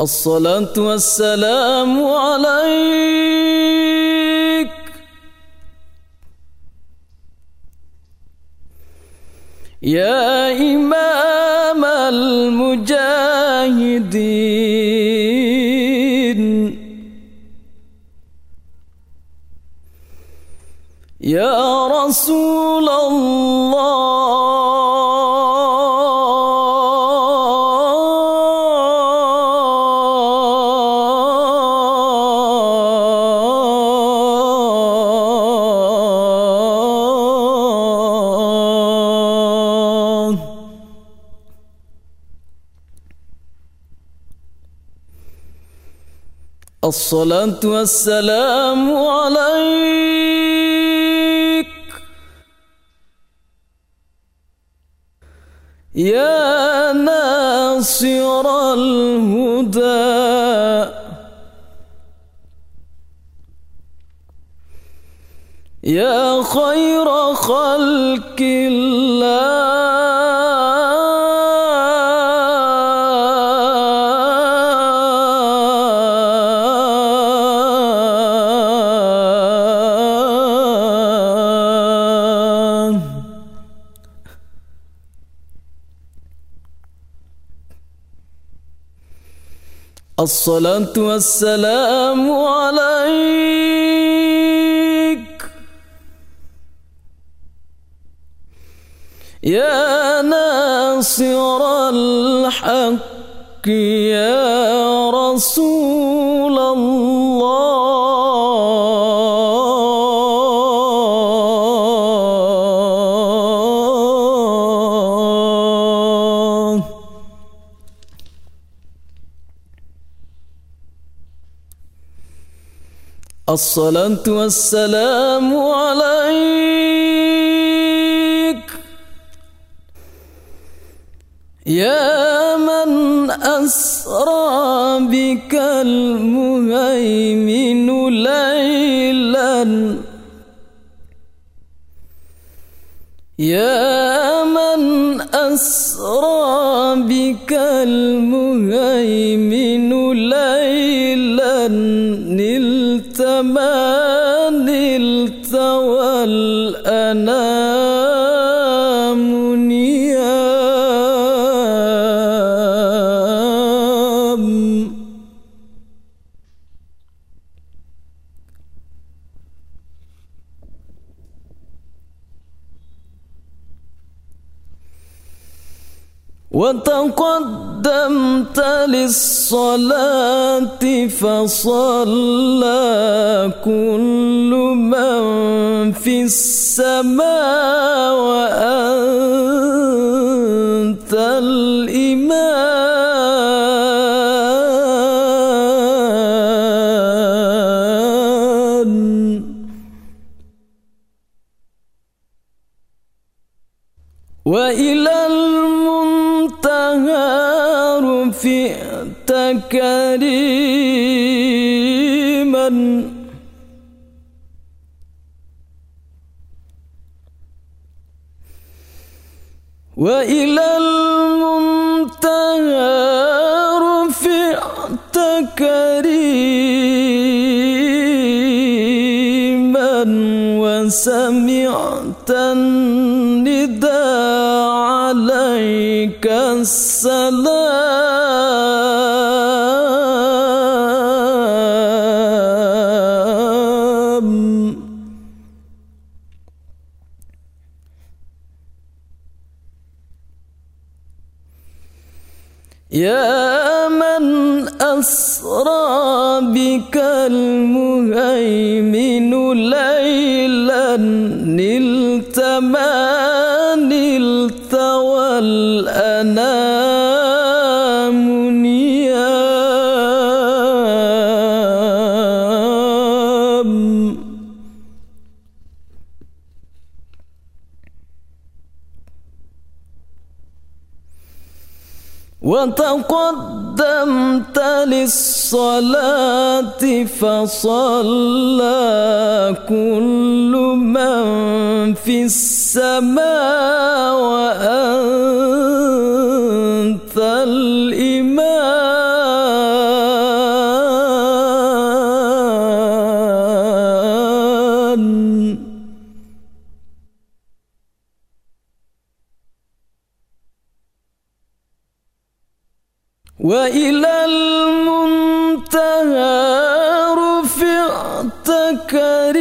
الصلاة والسلام عليك. يا إمام المجاهدين. يا رسول الله. الصلاة والسلام عليك. يا ناصر الهدى. يا خير خلق الله. الصلاة والسلام عليك. يا ناصر الحق يا رسول الصلاة والسلام عليك. يا من أسرى بك المهيمن ليلا. يا من أسرى بك المهيمن ليلا. نلت ما نلت وتقدمت للصلاة فصلى كل من في السماء وأنت الإمام. وإلى المنتهى رفعت كريما. وإلى المنتهى رفعت كريما وسمعت النداء عليك السلام. يا من أسرى بك المهيمن ليلا نلت ما نلت والأنام. وتقدمت للصلاة فصلى كل من في السماء. وإلى المنتهى رفعت كريما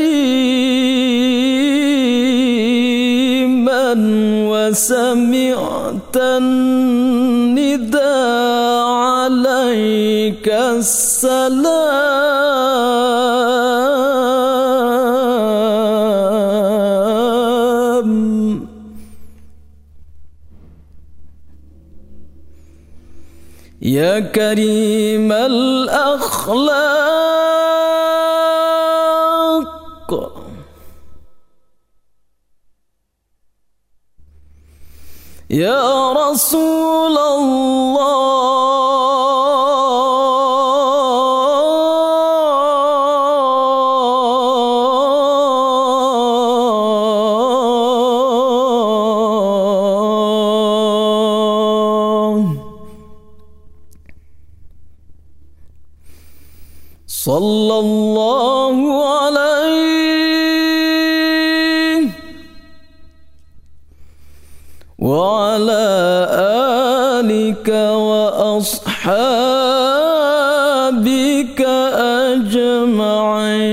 وسمعت النداء عليك السلام. يا كريم الأخلاق. يا رسول الله. صلى الله عليه وعلى آلك وأصحابك أجمعين.